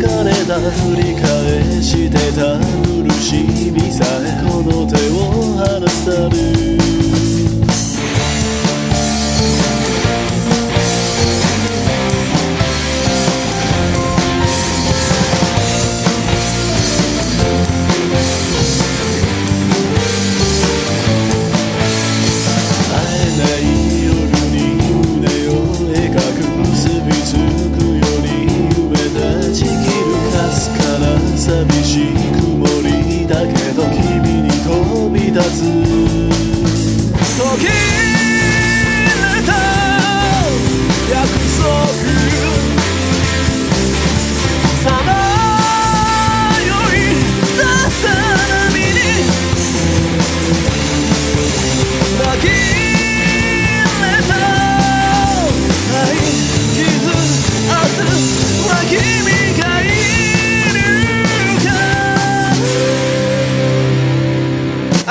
れた振り返してた。苦しみさえこの手を離さる to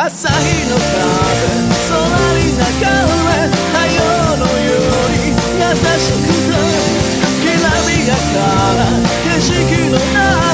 朝日の壁空に流れ太陽のように優しくてきらびやかな景色の中